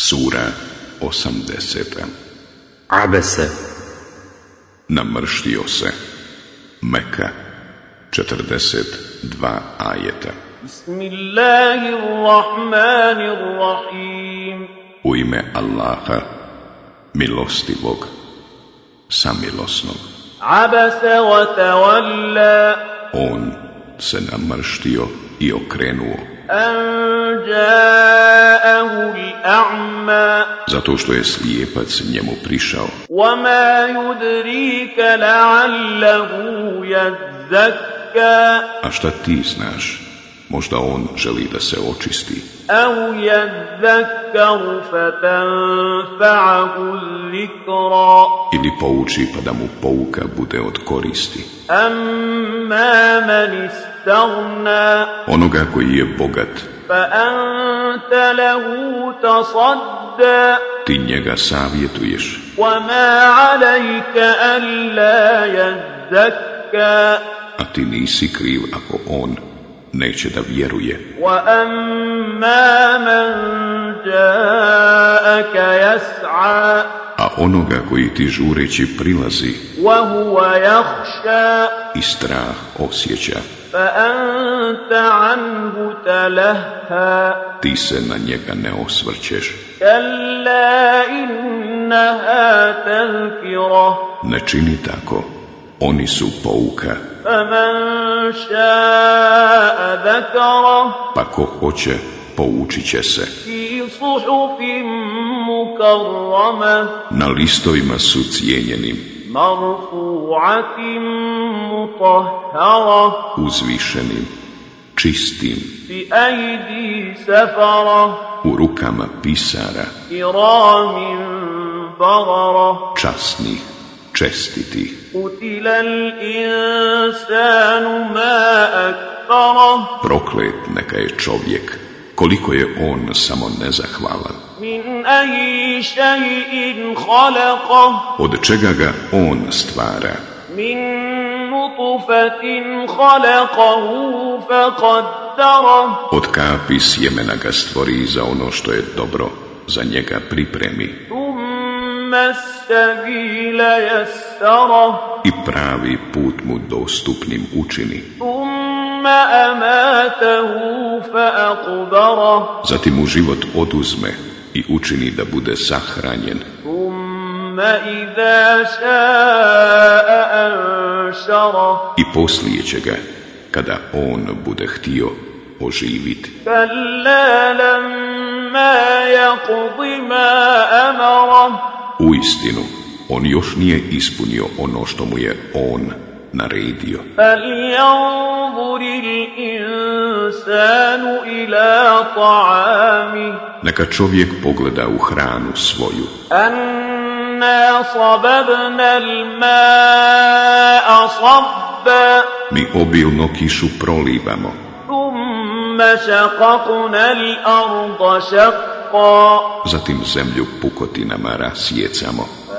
Sura 80. Abese Namrštio se. Meka 42 ajeta. Bismillahirrahmanirrahim. U ime Allaha Milostivog Samilosnog. Abese wa tawalla. On se namrštio i okrenuo. Zato što je slijepac njemu prišao. A šta ti znaš? Možda on želi da se očisti. Ili pouči pa da mu pouka bude od koristi. Amma stagna Onoga koji je bogat. Fa anta lehu tasadda Ti njega savjetuješ. Wa ma alajka an la jazdaka A ti nisi kriv ako on neće da vjeruje. Wa amma man jaaka jas'a a onoga koji ti žureći prilazi i strah osjeća. Ti se na njega ne osvrćeš. Ne čini tako, oni su pouka. Pa ko hoće, poučit će se. Na listovima su cijenjenim marfu'atin mutahhara uzvišenim čistim bi aidi safara u rukama pisara iramin bagara časni čestiti utilal insanu ma akbara proklet neka je čovjek koliko je on samo nezahvalan. Od čega ga on stvara? Od kapi sjemena ga stvori za ono što je dobro, za njega pripremi. I pravi put mu dostupnim učini. Zatim mu život oduzme i učini da bude sahranjen. I poslije će ga, kada on bude htio, oživiti. U istinu, on još nije ispunio ono što mu je on naredio. Neka čovjek pogleda u hranu svoju. Mi obilno kišu prolivamo. Zatim zemlju pukotinama rasjecamo.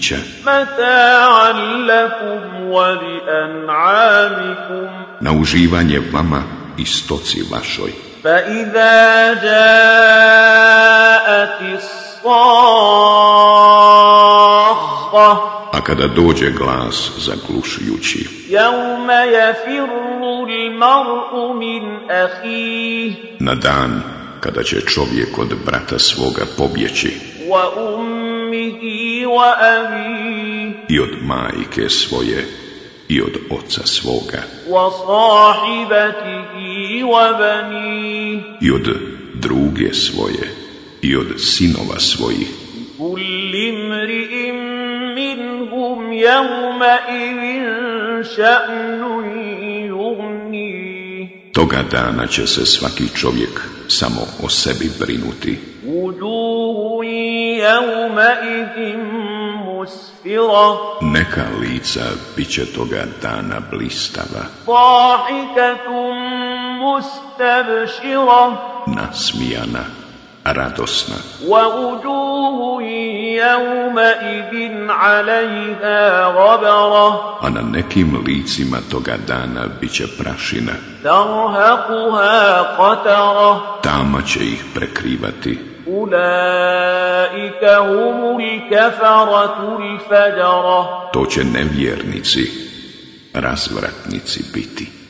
pića متاعا لكم ولأنعامكم na uživanje vama i stoci vašoj فإذا جاءت الصاخة a kada dođe glas zaglušujući يوم يفر المرء من أخيه na dan kada će čovjek od brata svoga pobjeći وأمه وأبيه i od majke svoje i od oca svoga. I od druge svoje i od sinova svojih. Toga dana će se svaki čovjek samo o sebi brinuti. Neka lica bit će toga dana blistava. Nasmijana, radosna. A na nekim licima toga dana bit će prašina. Tama će ih prekrivati. Ulaika humul kafaratu al-fajra. To će nevjernici, razvratnici biti.